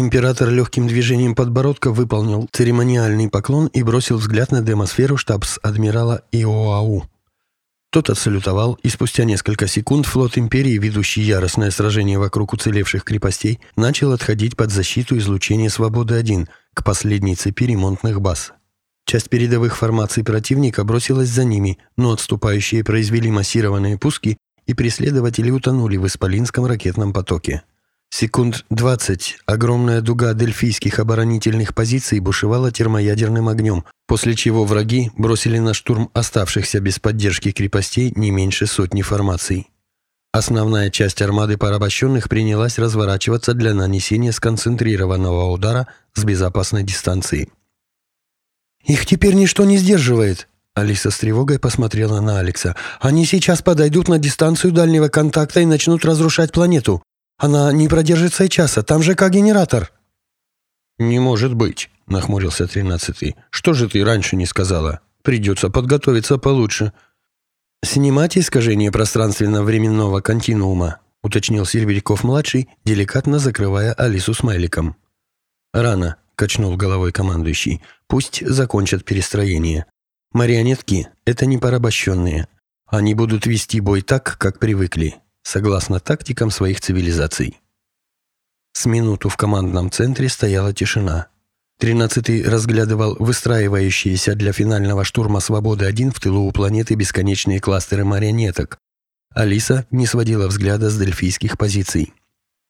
Император легким движением подбородка выполнил церемониальный поклон и бросил взгляд на демосферу штабс-адмирала Иоау. Тот отсалютовал, и спустя несколько секунд флот Империи, ведущий яростное сражение вокруг уцелевших крепостей, начал отходить под защиту излучения «Свободы-1» к последней цепи ремонтных баз. Часть передовых формаций противника бросилась за ними, но отступающие произвели массированные пуски, и преследователи утонули в Исполинском ракетном потоке. Секунд 20 огромная дуга дельфийских оборонительных позиций бушевала термоядерным огнем, после чего враги бросили на штурм оставшихся без поддержки крепостей не меньше сотни формаций. Основная часть армады порабощенных принялась разворачиваться для нанесения сконцентрированного удара с безопасной дистанции. «Их теперь ничто не сдерживает!» Алиса с тревогой посмотрела на Алекса. «Они сейчас подойдут на дистанцию дальнего контакта и начнут разрушать планету. Она не продержится и часа, там же как генератор». «Не может быть», — нахмурился тринадцатый. «Что же ты раньше не сказала? Придется подготовиться получше». «Снимать искажение пространственно-временного континуума», — уточнил Серебряков-младший, деликатно закрывая Алису смайликом. «Рано», — качнул головой командующий. «Пусть закончат перестроение. Марионетки — это не порабощенные. Они будут вести бой так, как привыкли согласно тактикам своих цивилизаций. С минуту в командном центре стояла тишина. Тринадцатый разглядывал выстраивающиеся для финального штурма «Свободы-1» в тылу у планеты бесконечные кластеры марионеток. Алиса не сводила взгляда с дельфийских позиций.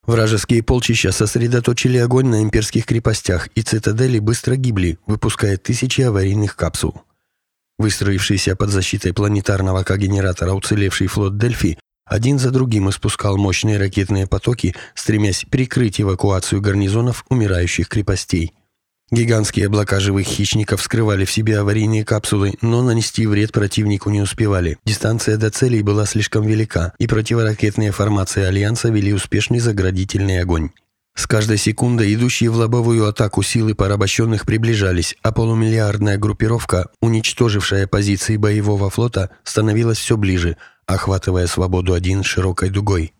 Вражеские полчища сосредоточили огонь на имперских крепостях, и цитадели быстро гибли, выпуская тысячи аварийных капсул. Выстроившийся под защитой планетарного когенератора уцелевший флот Дельфи один за другим испускал мощные ракетные потоки, стремясь прикрыть эвакуацию гарнизонов умирающих крепостей. Гигантские облака живых хищников скрывали в себе аварийные капсулы, но нанести вред противнику не успевали. Дистанция до целей была слишком велика, и противоракетные формации Альянса вели успешный заградительный огонь. С каждой секундой идущие в лобовую атаку силы порабощенных приближались, а полумиллиардная группировка, уничтожившая позиции боевого флота, становилась все ближе – охватывая свободу один широкой дугой.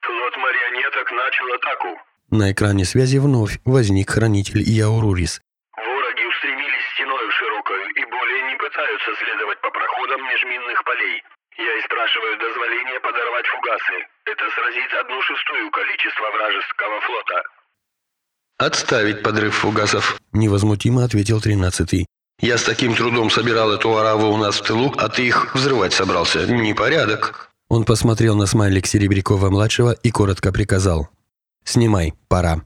«Флот марионеток начал атаку». На экране связи вновь возник хранитель Яурурис. «Вороги устремились стеною широкою и более не пытаются следовать по проходам межминных полей. Спрашиваю дозволения подорвать фугасы. Это сразит одну шестую количество вражеского флота». «Отставить подрыв фугасов», — невозмутимо ответил тринадцатый. Я с таким трудом собирал эту араву у нас в тылу, а ты их взрывать собрался. Непорядок». Он посмотрел на смайлик Серебрякова-младшего и коротко приказал. «Снимай, пора».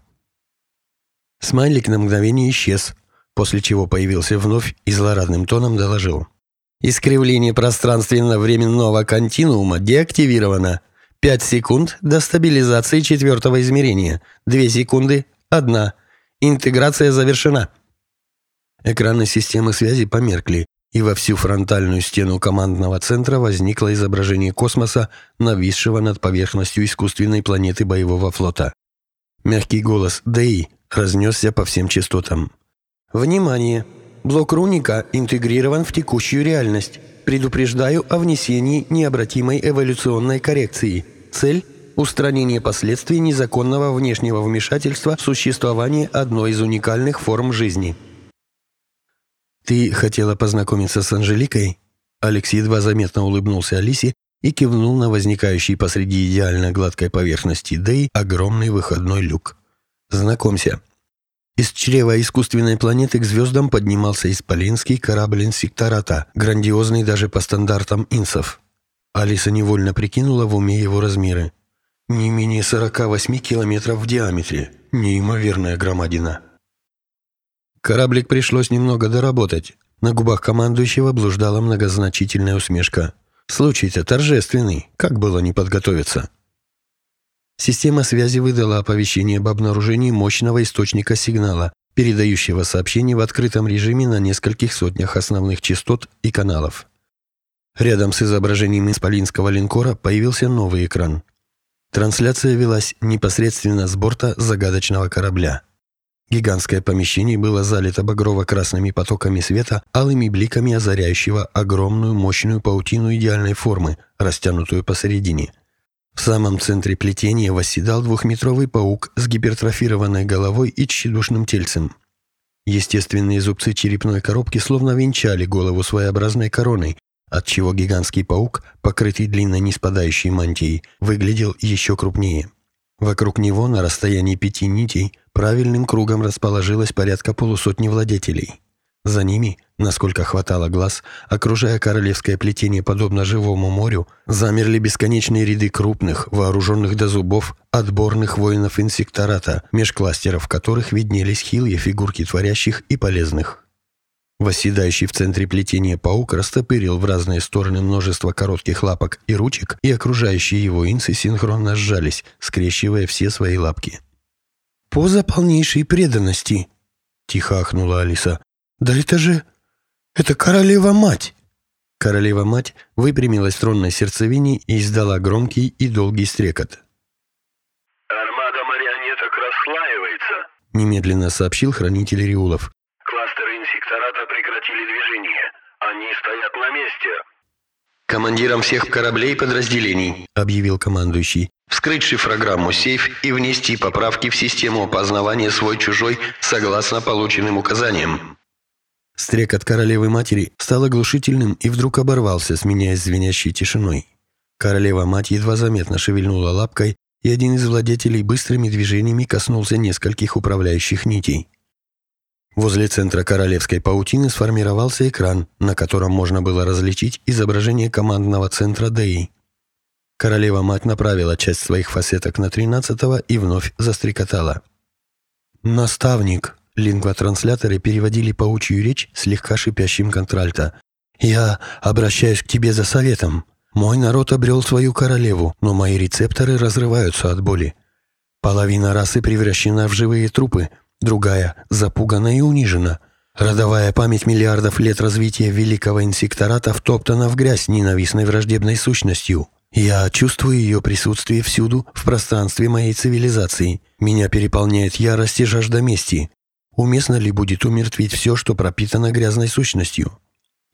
Смайлик на мгновение исчез, после чего появился вновь и злорадным тоном доложил. «Искривление пространственно-временного континуума деактивировано. Пять секунд до стабилизации четвертого измерения. Две секунды. Одна. Интеграция завершена». Экраны системы связи померкли, и во всю фронтальную стену командного центра возникло изображение космоса, нависшего над поверхностью искусственной планеты боевого флота. Мягкий голос «ДЭИ» разнесся по всем частотам. «Внимание! Блок Руника интегрирован в текущую реальность. Предупреждаю о внесении необратимой эволюционной коррекции. Цель – устранение последствий незаконного внешнего вмешательства в существование одной из уникальных форм жизни». «Ты хотела познакомиться с Анжеликой?» Алекс едва заметно улыбнулся Алисе и кивнул на возникающий посреди идеально гладкой поверхности Дэй огромный выходной люк. «Знакомься». Из чрева искусственной планеты к звездам поднимался исполинский корабль инсектората, грандиозный даже по стандартам инсов. Алиса невольно прикинула в уме его размеры. Не менее 48 километров в диаметре. Неимоверная громадина. Кораблик пришлось немного доработать. На губах командующего блуждала многозначительная усмешка. Случай-то торжественный, как было не подготовиться? Система связи выдала оповещение об обнаружении мощного источника сигнала, передающего сообщение в открытом режиме на нескольких сотнях основных частот и каналов. Рядом с изображением исполинского линкора появился новый экран. Трансляция велась непосредственно с борта загадочного корабля. Гигантское помещение было залито багрово-красными потоками света, алыми бликами озаряющего огромную мощную паутину идеальной формы, растянутую посередине. В самом центре плетения восседал двухметровый паук с гипертрофированной головой и тщедушным тельцем. Естественные зубцы черепной коробки словно венчали голову своеобразной короной, отчего гигантский паук, покрытый длинной неспадающей мантией, выглядел еще крупнее. Вокруг него на расстоянии пяти нитей правильным кругом расположилось порядка полусотни владетелей. За ними, насколько хватало глаз, окружая королевское плетение подобно живому морю, замерли бесконечные ряды крупных, вооруженных до зубов, отборных воинов инсектората, меж кластеров которых виднелись хилые фигурки творящих и полезных. Восседающий в центре плетения паук растопырил в разные стороны множество коротких лапок и ручек, и окружающие его инцы синхронно сжались, скрещивая все свои лапки. «Поза полнейшей преданности!» — тихо ахнула Алиса. «Да это же... это королева-мать!» Королева-мать выпрямилась в тронной сердцевине и издала громкий и долгий стрекот. «Армада марионеток расслаивается», — немедленно сообщил хранитель Риулов. Инсектората прекратили движение. Они стоят на месте. «Командирам всех кораблей и подразделений», — объявил командующий, «вскрыть шифрограмму сейф и внести поправки в систему опознавания свой-чужой согласно полученным указаниям». Стрек от королевы-матери стал оглушительным и вдруг оборвался, сменяясь звенящей тишиной. Королева-мать едва заметно шевельнула лапкой, и один из владетелей быстрыми движениями коснулся нескольких управляющих нитей. Возле центра королевской паутины сформировался экран, на котором можно было различить изображение командного центра ДЭИ. Королева-мать направила часть своих фасеток на тринадцатого и вновь застрекотала. «Наставник!» Лингвотрансляторы переводили паучью речь слегка шипящим контральта. «Я обращаюсь к тебе за советом. Мой народ обрел свою королеву, но мои рецепторы разрываются от боли. Половина расы превращена в живые трупы – другая запугана и унижена. Родовая память миллиардов лет развития великого инсектората втоптана в грязь ненавистной враждебной сущностью. Я чувствую ее присутствие всюду, в пространстве моей цивилизации. Меня переполняет ярость и жажда мести. Уместно ли будет умертвить все, что пропитано грязной сущностью?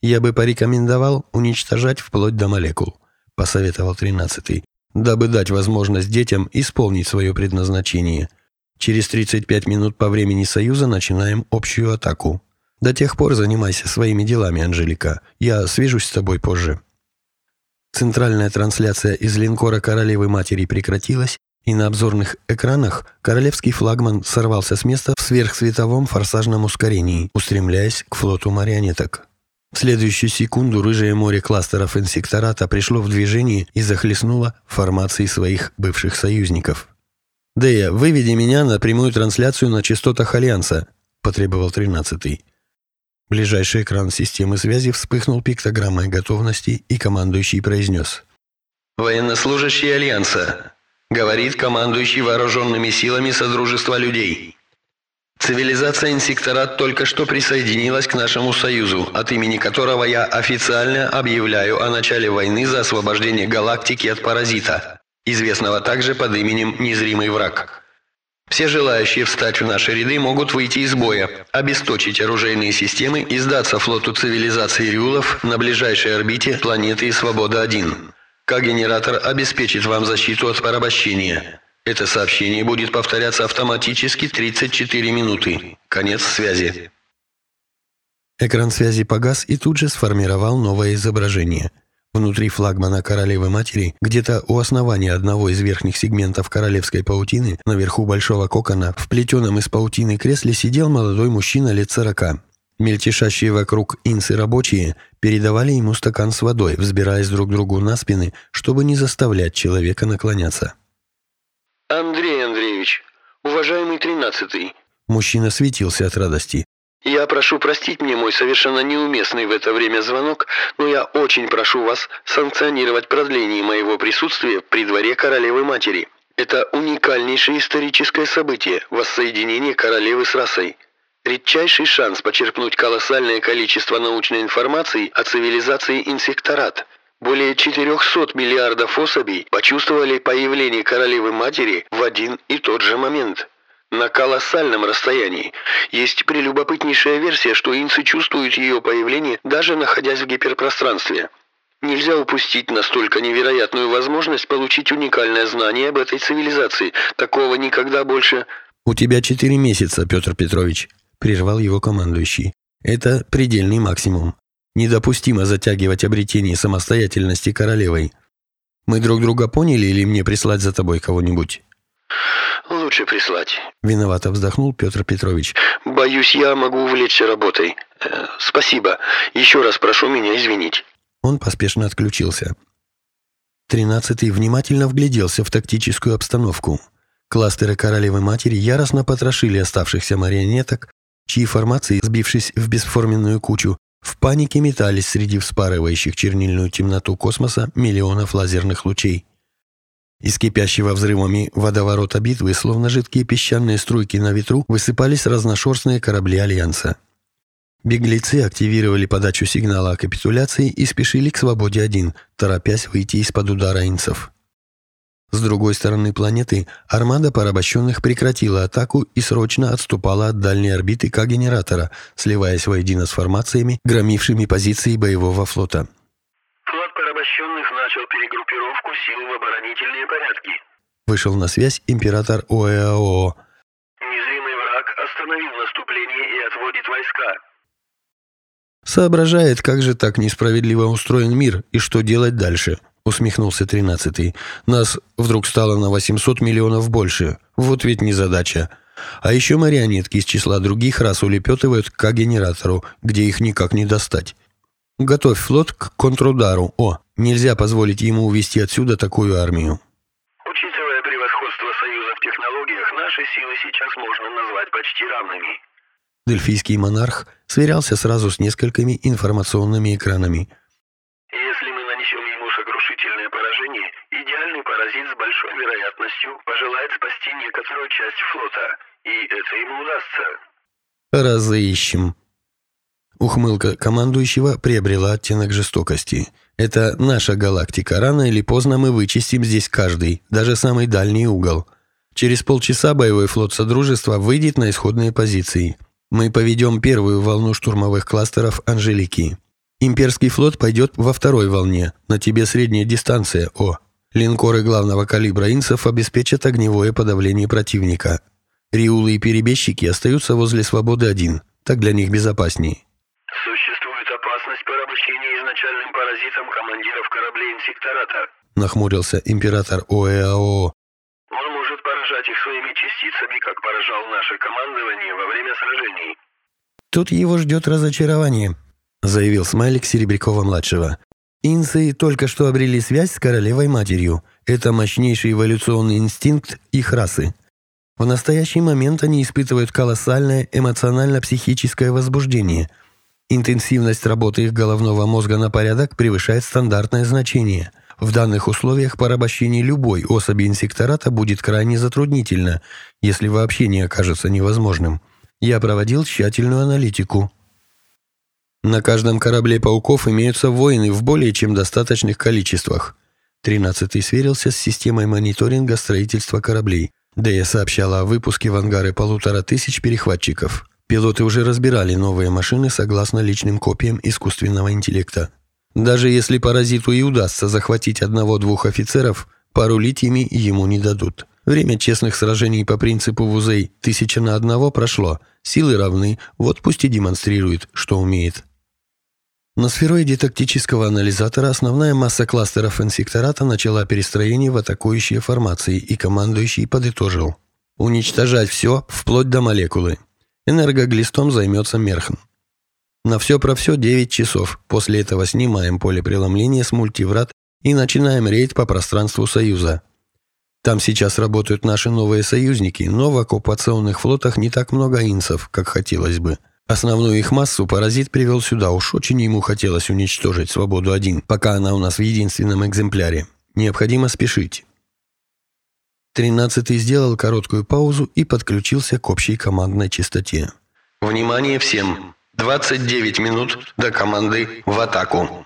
Я бы порекомендовал уничтожать вплоть до молекул, посоветовал тринадцатый, дабы дать возможность детям исполнить свое предназначение – Через 35 минут по времени Союза начинаем общую атаку. До тех пор занимайся своими делами, Анжелика. Я свяжусь с тобой позже». Центральная трансляция из линкора королевы-матери прекратилась, и на обзорных экранах королевский флагман сорвался с места в сверхсветовом форсажном ускорении, устремляясь к флоту марионеток. В следующую секунду рыжее море кластеров инсектората пришло в движение и захлестнуло формации своих бывших союзников. «Дэя, выведи меня на прямую трансляцию на частотах Альянса», – потребовал тринадцатый. Ближайший экран системы связи вспыхнул пиктограммой готовности, и командующий произнес. «Военнослужащий Альянса. Говорит командующий вооруженными силами Содружества людей. Цивилизация Инсекторат только что присоединилась к нашему союзу, от имени которого я официально объявляю о начале войны за освобождение галактики от паразита известного также под именем «Незримый враг». Все желающие встать в наши ряды могут выйти из боя, обесточить оружейные системы и сдаться флоту цивилизации Рюлов на ближайшей орбите планеты Свобода-1. К-генератор обеспечит вам защиту от порабощения. Это сообщение будет повторяться автоматически 34 минуты. Конец связи. Экран связи погас и тут же сформировал новое изображение – Внутри флагмана королевы-матери, где-то у основания одного из верхних сегментов королевской паутины, наверху большого кокона, в плетеном из паутины кресле сидел молодой мужчина лет сорока. Мельтешащие вокруг инсы рабочие передавали ему стакан с водой, взбираясь друг другу на спины, чтобы не заставлять человека наклоняться. «Андрей Андреевич, уважаемый тринадцатый!» Мужчина светился от радости. Я прошу простить мне мой совершенно неуместный в это время звонок, но я очень прошу вас санкционировать продление моего присутствия при дворе королевы-матери. Это уникальнейшее историческое событие – воссоединение королевы с расой. Редчайший шанс почерпнуть колоссальное количество научной информации о цивилизации инсекторат. Более 400 миллиардов особей почувствовали появление королевы-матери в один и тот же момент – на колоссальном расстоянии. Есть прелюбопытнейшая версия, что инцы чувствуют ее появление, даже находясь в гиперпространстве. Нельзя упустить настолько невероятную возможность получить уникальное знание об этой цивилизации. Такого никогда больше... «У тебя четыре месяца, Петр Петрович», — прервал его командующий. «Это предельный максимум. Недопустимо затягивать обретение самостоятельности королевой. Мы друг друга поняли или мне прислать за тобой кого-нибудь?» «Лучше прислать», — виновато вздохнул Петр Петрович. «Боюсь, я могу увлечься работой. Э, спасибо. Еще раз прошу меня извинить». Он поспешно отключился. Тринадцатый внимательно вгляделся в тактическую обстановку. Кластеры королевы матери яростно потрошили оставшихся марионеток, чьи формации, сбившись в бесформенную кучу, в панике метались среди вспарывающих чернильную темноту космоса миллионов лазерных лучей. Из кипящего взрывами водоворота битвы, словно жидкие песчаные струйки на ветру, высыпались разношерстные корабли Альянса. Беглецы активировали подачу сигнала о капитуляции и спешили к свободе-1, торопясь выйти из-под удара инцев. С другой стороны планеты армада порабощенных прекратила атаку и срочно отступала от дальней орбиты К-генератора, сливаясь воедино с формациями, громившими позиции боевого флота. Флот порабощенных начал перегруппировку сил в оборонительные порядки. Вышел на связь император ОЭАО. Незримый враг остановил наступление и отводит войска. Соображает, как же так несправедливо устроен мир и что делать дальше, усмехнулся тринадцатый. Нас вдруг стало на 800 миллионов больше. Вот ведь незадача. А еще марионетки из числа других рас улепетывают к генератору, где их никак не достать. Готовь флот к контрудару. О, нельзя позволить ему увести отсюда такую армию. Учитывая превосходство Союза в технологиях, наши силы сейчас можно назвать почти равными. Дельфийский монарх сверялся сразу с несколькими информационными экранами. Если мы нанесем ему сокрушительное поражение, идеальный паразит с большой вероятностью пожелает спасти некоторую часть флота, и это ему удастся. Разыщем. Ухмылка командующего приобрела оттенок жестокости. Это наша галактика. Рано или поздно мы вычистим здесь каждый, даже самый дальний угол. Через полчаса боевой флот Содружества выйдет на исходные позиции – мы поведем первую волну штурмовых кластеров «Анжелики». Имперский флот пойдет во второй волне, на тебе средняя дистанция, О. Линкоры главного калибра «Инсов» обеспечат огневое подавление противника. Риулы и перебежчики остаются возле «Свободы-1», так для них безопаснее. Существует опасность порабощения изначальным паразитом командиров кораблей инсектората. Нахмурился император ОЭАО поражать их своими частицами, как поражал наше командование во время сражений. Тут его ждет разочарование, заявил Смайлик Серебрякова-младшего. Инсы только что обрели связь с королевой-матерью. Это мощнейший эволюционный инстинкт их расы. В настоящий момент они испытывают колоссальное эмоционально-психическое возбуждение. Интенсивность работы их головного мозга на порядок превышает стандартное значение – в данных условиях порабощение любой особи инсектората будет крайне затруднительно, если вообще не окажется невозможным. Я проводил тщательную аналитику. На каждом корабле пауков имеются воины в более чем достаточных количествах. Тринадцатый сверился с системой мониторинга строительства кораблей. Дэя сообщала о выпуске в ангары полутора тысяч перехватчиков. Пилоты уже разбирали новые машины согласно личным копиям искусственного интеллекта. Даже если паразиту и удастся захватить одного-двух офицеров, порулить ими ему не дадут. Время честных сражений по принципу Вузей «тысяча на одного» прошло, силы равны, вот пусть и демонстрирует, что умеет. На сфероиде тактического анализатора основная масса кластеров инсектората начала перестроение в атакующие формации, и командующий подытожил. Уничтожать все, вплоть до молекулы. Энергоглистом займется Мерхн. На все про все 9 часов. После этого снимаем поле преломления с мультиврат и начинаем рейд по пространству Союза. Там сейчас работают наши новые союзники, но в оккупационных флотах не так много инсов, как хотелось бы. Основную их массу паразит привел сюда, уж очень ему хотелось уничтожить «Свободу-1», пока она у нас в единственном экземпляре. Необходимо спешить. Тринадцатый сделал короткую паузу и подключился к общей командной частоте. «Внимание всем! 29 минут до команды в атаку.